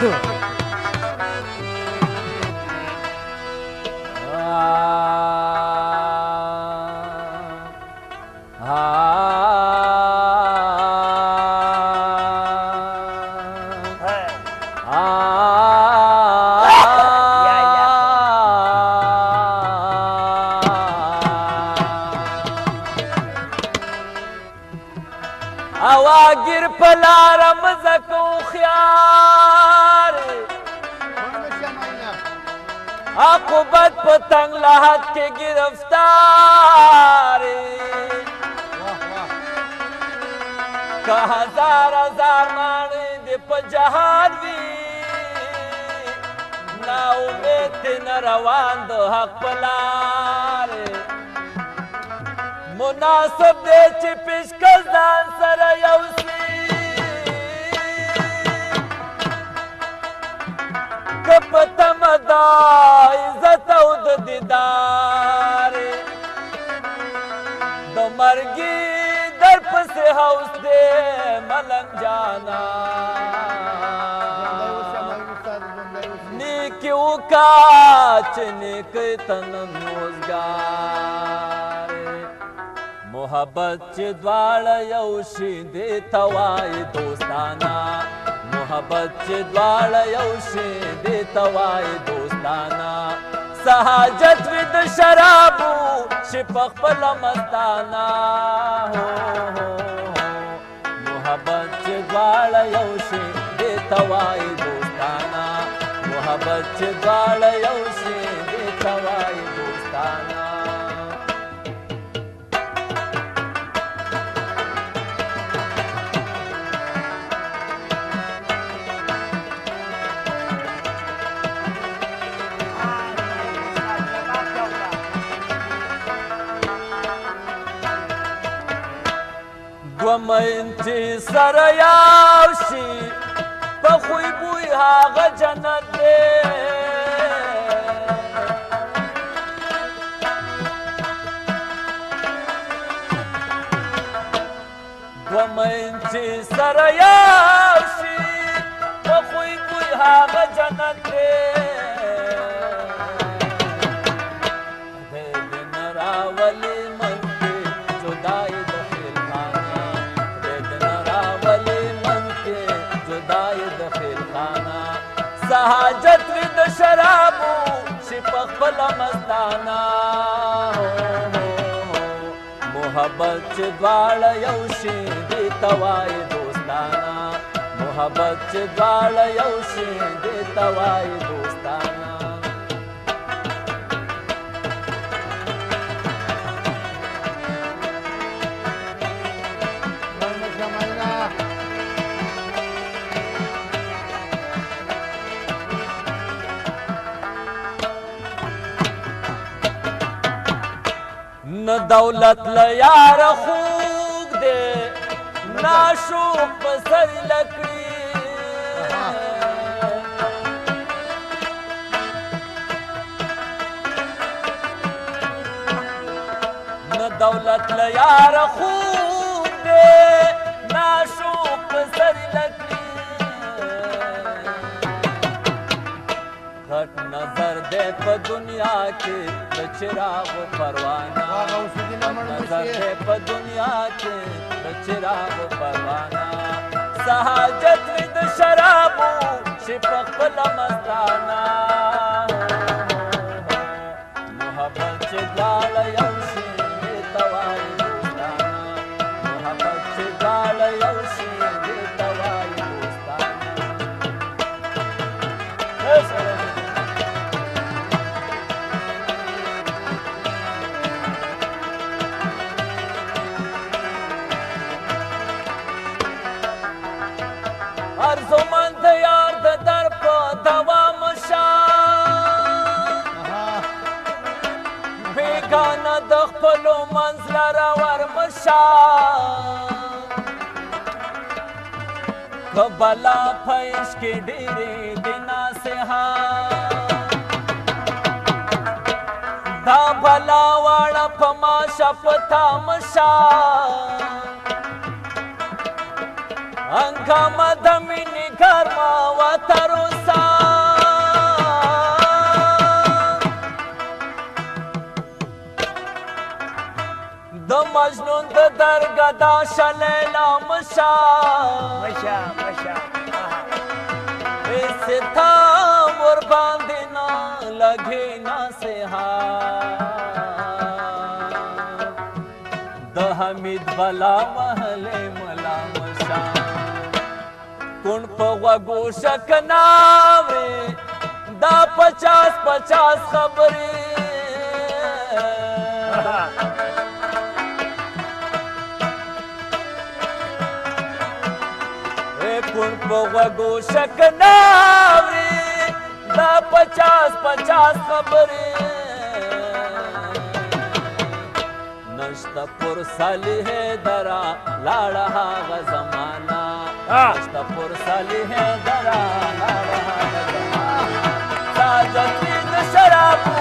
Huh. اواگیر پلارم زکو خیار عقوبت په تنگ لحد کې گرفتار که هزار هزار مانی دی په جهان وی نا امید تی نروان دو حق پلار مناسب دی چې پیشکش ځان سره یو سي که په تمه دا عزت او د دیدار د مرګي در پسې حوس دی ملنګ جانا نیک وکا چې نیک تن روزګار محبت چې دواړه یو شي دې ته وایي دوستانه محبت چې دواړه یو شي دې ته وایي دوستانه سهاجت وي د شرابو چې په خپله مستانه محبت چې دواړه یو شي دې ته وایي دوستانه محبت چې دواړه زمین چې سره یاو شي په خوی بوی هغه جنت دی دومین چې سره یاو شي په خوی بوی هغه جنت دی راولي شرابو چې پخپل مستانا محبت چې دواړه یو شي دې توای دوستانا محبت چې دواړه یو شي دې توای دوستانا دولت لیار خوږ دې ناشو په سر لکړي نه دولت لیار خوږ دې ناشو په سر لکړي په دنیا کې د چراغ پروانه نظر دی په دنیا کې د چراغ پروانه سهاجت مې د شرابو چې په خپله مستانه ارزومن د یار د در په دوام شا بیگانه د خپلو منځ را ورمشا کبلا پیش کې ډېرې د ناسها دا بلا واړه په ما شپ تامشا هنګام د مینې ګرما وتر وسا د مجنون د درګه دا شلیلا مشا مشا مشا ستا ور باندې نه لګې نه سه حمید بلا محل ملا مشان کون په غوږو شک ناوري دا پچاس پچاس خبرې کون په غوږو شک ناوري دا پچاس پچاس خبرې نشتا پر صالح درا لاړه هغه زمانہ مصطفر صالح درا ساجد شراب